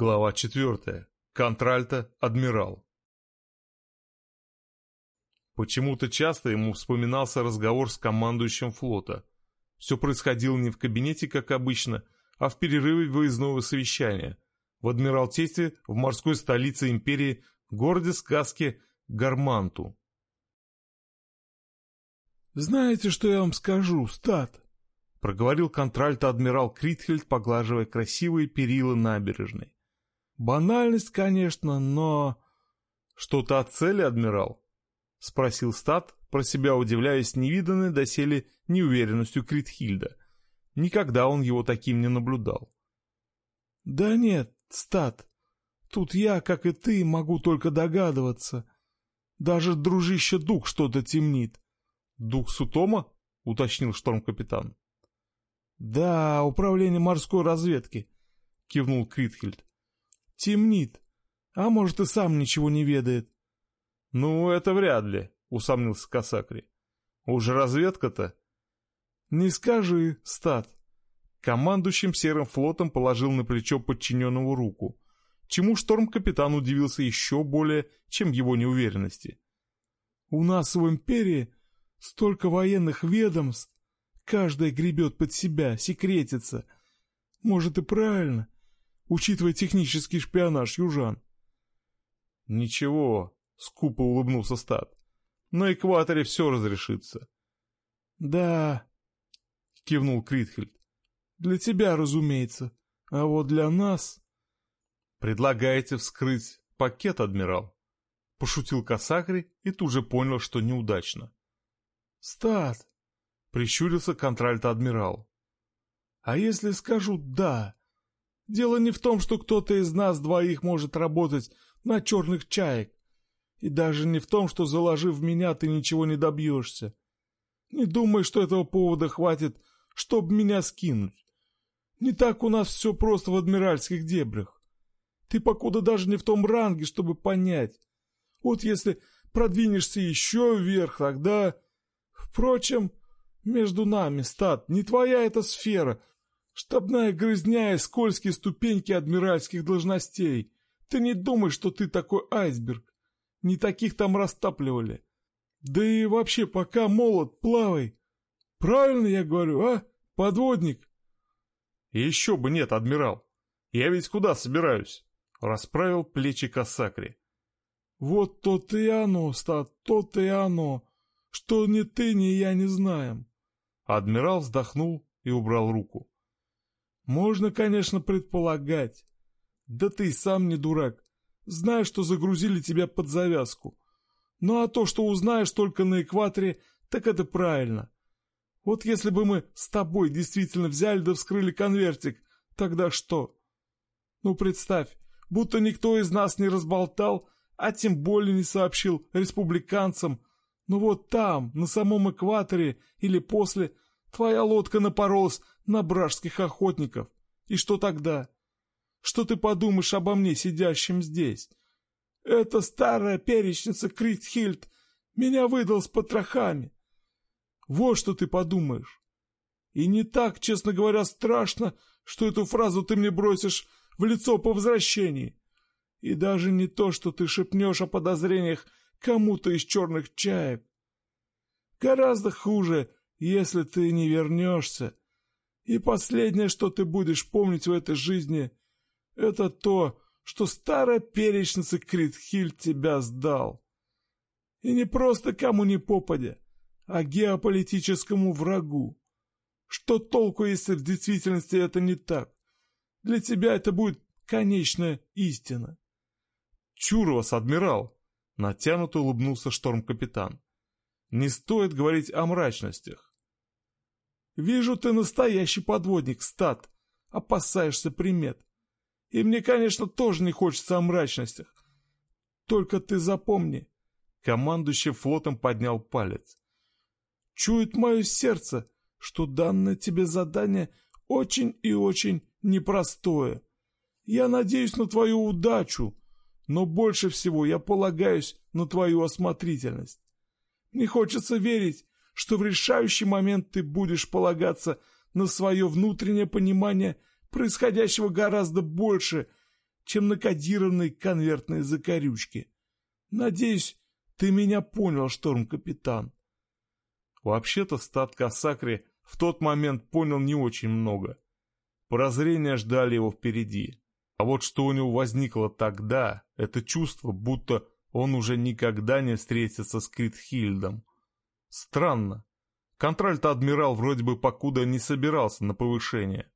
Глава 4. Контральто, адмирал. Почему-то часто ему вспоминался разговор с командующим флота. Все происходило не в кабинете, как обычно, а в перерыве выездного совещания. В Адмиралтействе в морской столице империи, городе сказки Гарманту. «Знаете, что я вам скажу, стат?» — проговорил контральто адмирал Критхельд, поглаживая красивые перила набережной. Банальность, конечно, но... Что-то о цели, адмирал? Спросил Стат, про себя удивляясь невиданной доселе неуверенностью Критхильда. Никогда он его таким не наблюдал. Да нет, Стат, тут я, как и ты, могу только догадываться. Даже дружище Дух что-то темнит. Дух Сутома? Уточнил шторм-капитан. Да, управление морской разведки, кивнул Критхильд. Темнит. А может, и сам ничего не ведает. — Ну, это вряд ли, — усомнился Касакри. — Уж разведка-то. — Не скажи, стат. Командующим серым флотом положил на плечо подчиненного руку, чему шторм-капитан удивился еще более, чем его неуверенности. — У нас в империи столько военных ведомств, каждая гребет под себя, секретится. Может, и правильно. — учитывая технический шпионаж южан. «Ничего», — скупо улыбнулся Стат. «На экваторе все разрешится». «Да», — кивнул Критхельд. «Для тебя, разумеется. А вот для нас...» «Предлагаете вскрыть пакет, адмирал?» Пошутил Касакри и тут же понял, что неудачно. «Стат!» — прищурился контральто-адмирал. «А если скажу «да», Дело не в том, что кто-то из нас двоих может работать на черных чаек. И даже не в том, что, заложив меня, ты ничего не добьешься. Не думай, что этого повода хватит, чтобы меня скинуть. Не так у нас все просто в адмиральских дебрях. Ты покуда даже не в том ранге, чтобы понять. Вот если продвинешься еще вверх, тогда... Впрочем, между нами, стат, не твоя эта сфера, Штабная грызня и скользкие ступеньки адмиральских должностей. Ты не думай, что ты такой айсберг. Не таких там растапливали. Да и вообще, пока молод, плавай. Правильно я говорю, а, подводник? Еще бы нет, адмирал. Я ведь куда собираюсь? Расправил плечи Касакри. Вот то-то и оно, стат, то-то и оно. Что ни ты, ни я не знаем. Адмирал вздохнул и убрал руку. Можно, конечно, предполагать. Да ты сам не дурак. Знаешь, что загрузили тебя под завязку. Ну а то, что узнаешь только на экваторе, так это правильно. Вот если бы мы с тобой действительно взяли да вскрыли конвертик, тогда что? Ну представь, будто никто из нас не разболтал, а тем более не сообщил республиканцам. Ну вот там, на самом экваторе или после, твоя лодка напоролась на бражских охотников. И что тогда? Что ты подумаешь обо мне, сидящем здесь? Эта старая перечница Критхильд меня выдал с потрохами. Вот что ты подумаешь. И не так, честно говоря, страшно, что эту фразу ты мне бросишь в лицо по возвращении. И даже не то, что ты шепнешь о подозрениях кому-то из черных чаек. Гораздо хуже, если ты не вернешься и последнее, что ты будешь помнить в этой жизни, это то, что старая перечница Критхиль тебя сдал. И не просто кому ни попадя, а геополитическому врагу. Что толку, если в действительности это не так? Для тебя это будет конечная истина. Чур вас, адмирал! Натянуто улыбнулся шторм-капитан. Не стоит говорить о мрачностях. Вижу, ты настоящий подводник, стат. Опасаешься примет. И мне, конечно, тоже не хочется о мрачностях. Только ты запомни. Командующий флотом поднял палец. Чует мое сердце, что данное тебе задание очень и очень непростое. Я надеюсь на твою удачу, но больше всего я полагаюсь на твою осмотрительность. Не хочется верить, что в решающий момент ты будешь полагаться на свое внутреннее понимание происходящего гораздо больше, чем на кодированной конвертной закорючке. Надеюсь, ты меня понял, шторм-капитан. Вообще-то стат Касакри в тот момент понял не очень много. Прозрения ждали его впереди. А вот что у него возникло тогда, это чувство, будто он уже никогда не встретится с Критхильдом. Странно. Контральт-адмирал вроде бы покуда не собирался на повышение.